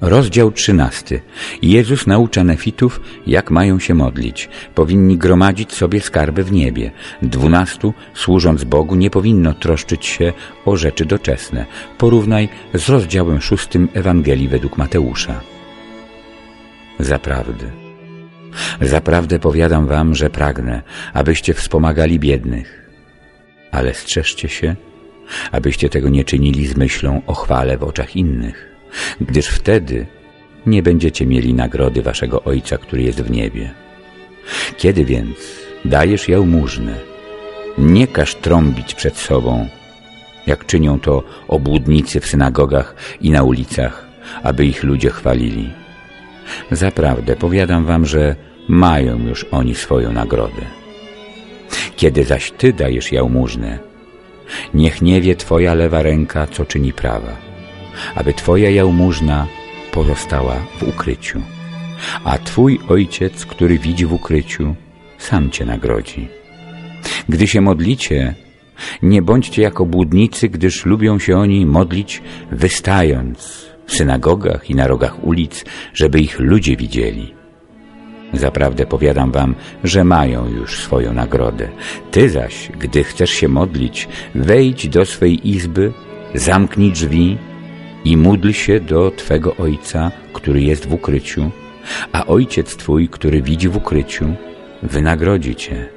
Rozdział trzynasty. Jezus naucza nefitów, jak mają się modlić. Powinni gromadzić sobie skarby w niebie. Dwunastu, służąc Bogu, nie powinno troszczyć się o rzeczy doczesne. Porównaj z rozdziałem szóstym Ewangelii według Mateusza. Zaprawdę. Zaprawdę powiadam wam, że pragnę, abyście wspomagali biednych. Ale strzeżcie się, abyście tego nie czynili z myślą o chwale w oczach innych gdyż wtedy nie będziecie mieli nagrody waszego Ojca, który jest w niebie. Kiedy więc dajesz jałmużnę, nie każ trąbić przed sobą, jak czynią to obłudnicy w synagogach i na ulicach, aby ich ludzie chwalili. Zaprawdę powiadam wam, że mają już oni swoją nagrodę. Kiedy zaś ty dajesz jałmużnę, niech nie wie twoja lewa ręka, co czyni prawa aby Twoja jałmużna pozostała w ukryciu, a Twój Ojciec, który widzi w ukryciu, sam Cię nagrodzi. Gdy się modlicie, nie bądźcie jako błudnicy, gdyż lubią się oni modlić wystając w synagogach i na rogach ulic, żeby ich ludzie widzieli. Zaprawdę powiadam wam, że mają już swoją nagrodę. Ty zaś, gdy chcesz się modlić, wejdź do swej izby, zamknij drzwi i módl się do Twego Ojca, który jest w ukryciu, a Ojciec Twój, który widzi w ukryciu, wynagrodzi Cię.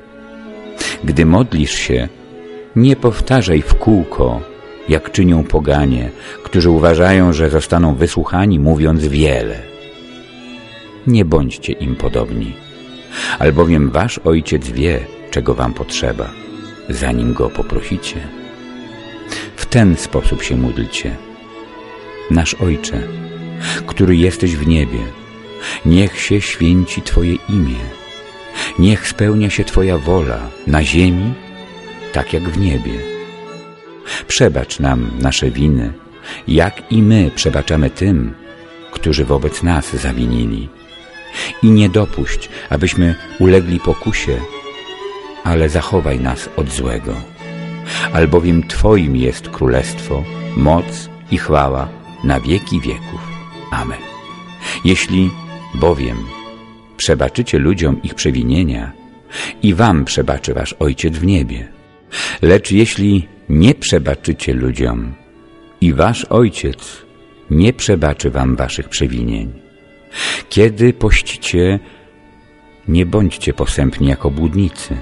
Gdy modlisz się, nie powtarzaj w kółko, jak czynią poganie, którzy uważają, że zostaną wysłuchani, mówiąc wiele. Nie bądźcie im podobni, albowiem Wasz Ojciec wie, czego Wam potrzeba, zanim Go poprosicie. W ten sposób się módlcie – Nasz Ojcze, który jesteś w niebie, niech się święci Twoje imię, niech spełnia się Twoja wola na ziemi, tak jak w niebie. Przebacz nam nasze winy, jak i my przebaczamy tym, którzy wobec nas zawinili. I nie dopuść, abyśmy ulegli pokusie, ale zachowaj nas od złego. Albowiem Twoim jest królestwo, moc i chwała na wieki wieków. Amen. Jeśli bowiem przebaczycie ludziom ich przewinienia, i wam przebaczy wasz Ojciec w niebie. Lecz jeśli nie przebaczycie ludziom, i wasz Ojciec nie przebaczy wam waszych przewinień. Kiedy pościcie, nie bądźcie posępni jako błudnicy.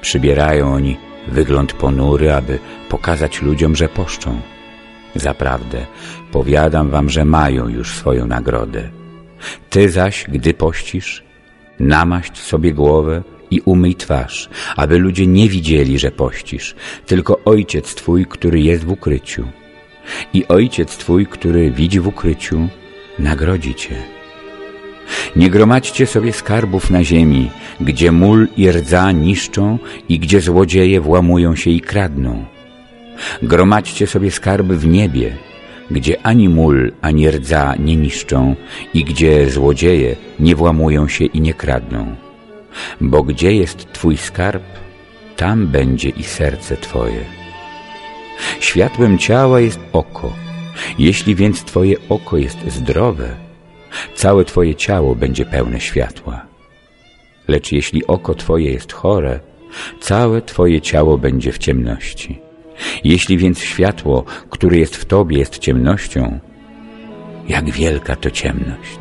Przybierają oni wygląd ponury, aby pokazać ludziom, że poszczą. Zaprawdę, powiadam wam, że mają już swoją nagrodę. Ty zaś, gdy pościsz, namaść sobie głowę i umyj twarz, aby ludzie nie widzieli, że pościsz, tylko Ojciec Twój, który jest w ukryciu. I Ojciec Twój, który widzi w ukryciu, nagrodzi Cię. Nie gromadźcie sobie skarbów na ziemi, gdzie mól i rdza niszczą i gdzie złodzieje włamują się i kradną Gromadźcie sobie skarby w niebie, gdzie ani mól, ani rdza nie niszczą i gdzie złodzieje nie włamują się i nie kradną. Bo gdzie jest Twój skarb, tam będzie i serce Twoje. Światłem ciała jest oko. Jeśli więc Twoje oko jest zdrowe, całe Twoje ciało będzie pełne światła. Lecz jeśli oko Twoje jest chore, całe Twoje ciało będzie w ciemności. Jeśli więc światło, które jest w Tobie, jest ciemnością, jak wielka to ciemność.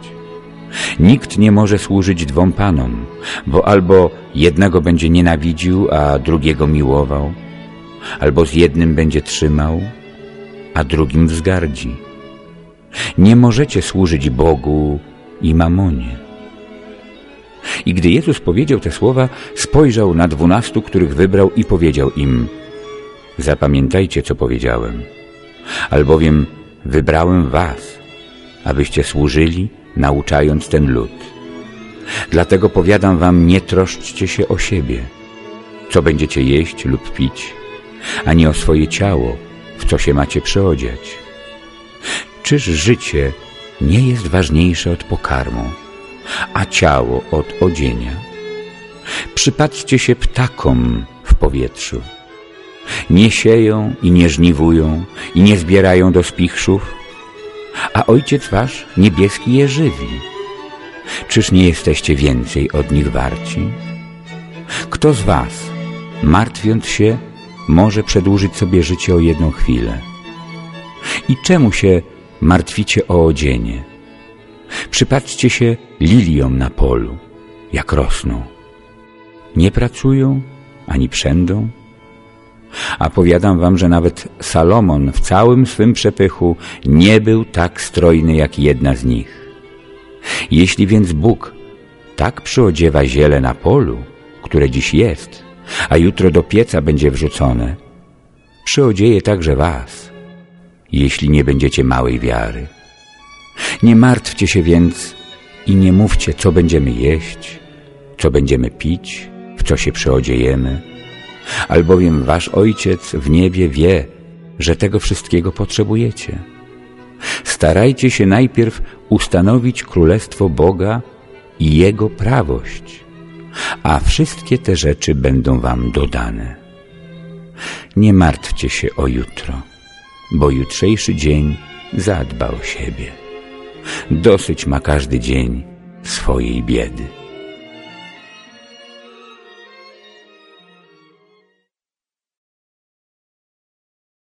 Nikt nie może służyć dwom panom, bo albo jednego będzie nienawidził, a drugiego miłował, albo z jednym będzie trzymał, a drugim wzgardzi. Nie możecie służyć Bogu i mamonie. I gdy Jezus powiedział te słowa, spojrzał na dwunastu, których wybrał i powiedział im – Zapamiętajcie, co powiedziałem, albowiem wybrałem was, abyście służyli, nauczając ten lud. Dlatego powiadam wam, nie troszczcie się o siebie, co będziecie jeść lub pić, ani o swoje ciało, w co się macie przyodziać. Czyż życie nie jest ważniejsze od pokarmu, a ciało od odzienia? Przypatrzcie się ptakom w powietrzu nie sieją i nie żniwują i nie zbierają do spichrzów, a Ojciec Wasz niebieski je żywi. Czyż nie jesteście więcej od nich warci? Kto z Was, martwiąc się, może przedłużyć sobie życie o jedną chwilę? I czemu się martwicie o odzienie? Przypatrzcie się liliom na polu, jak rosną. Nie pracują, ani przędą. A powiadam wam, że nawet Salomon w całym swym przepychu nie był tak strojny jak jedna z nich. Jeśli więc Bóg tak przyodziewa ziele na polu, które dziś jest, a jutro do pieca będzie wrzucone, przyodzieje także was, jeśli nie będziecie małej wiary. Nie martwcie się więc i nie mówcie, co będziemy jeść, co będziemy pić, w co się przyodziejemy, albowiem wasz Ojciec w niebie wie, że tego wszystkiego potrzebujecie. Starajcie się najpierw ustanowić Królestwo Boga i Jego prawość, a wszystkie te rzeczy będą wam dodane. Nie martwcie się o jutro, bo jutrzejszy dzień zadba o siebie. Dosyć ma każdy dzień swojej biedy.